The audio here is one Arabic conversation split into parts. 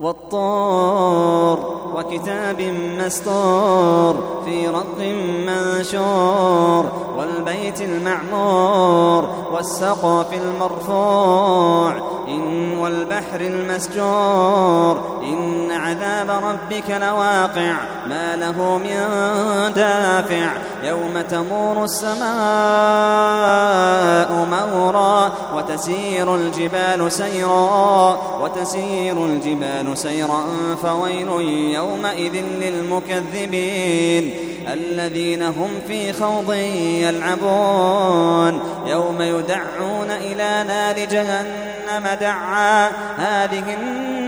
والطور وكتاب مستور في رق منشور والبيت المعمور والسقف المرفوع إن والبحر المسجور إن عذاب ربك لواقع ما له من دافع يوم تمور السماء. وتسير الجبال سيرا وتسير الجبال سيرا فويل يومئذ للمكذبين. الذين هم في خوض يلعبون. يوم يدعون إلى نار جهنم دعا. هذه النار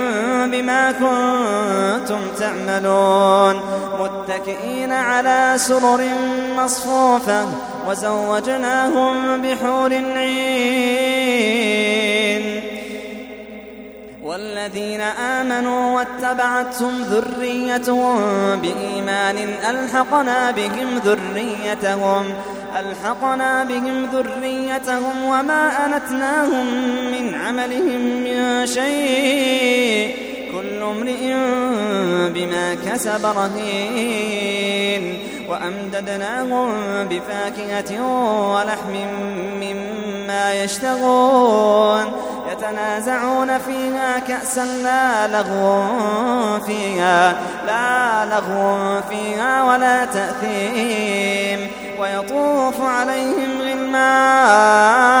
بما كنتم تعملون. متكئين على سرر مصفوفة وزوجناهم بحور عين. والذين آمنوا واتبعتهم ذريتهم بإيمان ألحقنا بهم ذريتهم. ألحقنا بهم ذريتهم وما أنتناهم من عملهم من شيء. كل امرئ بما كسب رهين وأمددناهم بفاكهة ولحم مما يشتهون يتنازعون فيها كأسا لا لغو فيها لا لغو فيها ولا تأثيم ويطوف عليهم غلمان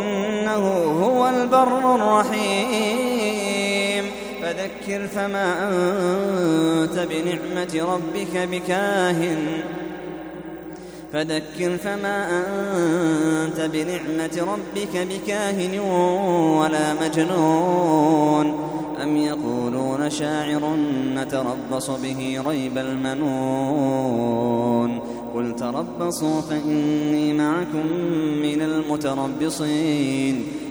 هو البر الرحيم. فذكر فما أنت بنعمة ربك بكاهن. فذكر فما أنت بنعمة ربك بكاهن ولا مجنون. أم يقولون شاعر نتربص به ريب المنون. قل تربصوا فإني معكم من المتربصين.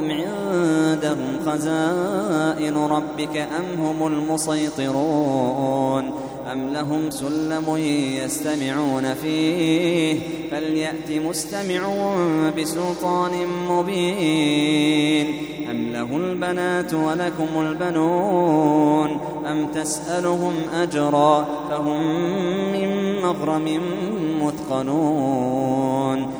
أم عندهم خزائن ربك أم هم المسيطرون أم لهم سلم يستمعون فيه فليأت مستمع بسلطان مبين أم له البنات ولكم البنون أم تسألهم أجرا فهم من مغرم مثقلون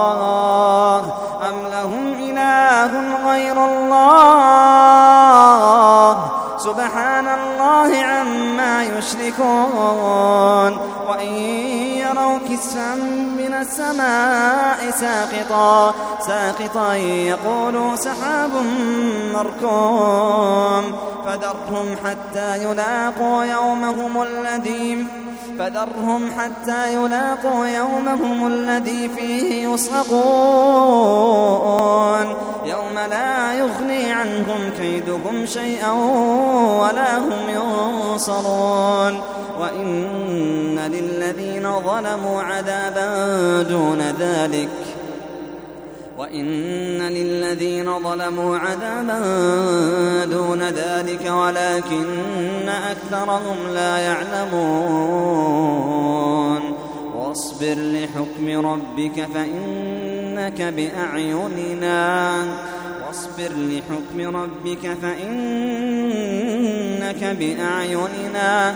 يشركون وإن يروا كسفا من السماء ساقطا ساقطا يقولوا سحاب مركوم. فذرهم حتى يلاقوا يومهم الذي فذرهم حتى يلاقوا يومهم الذي فيه يصعقون. يوم لا يغني عنهم كيدهم شيئا ولا هم ينصرون. وإن للذين ظلموا عذابا دون ذلك. وإن للذين ظلموا عذابا دون ذلك ولكن أكثرهم لا يعلمون واصبر لحكم ربك فإنك بأعيننا واصبر لحكم ربك فإنك بأعيننا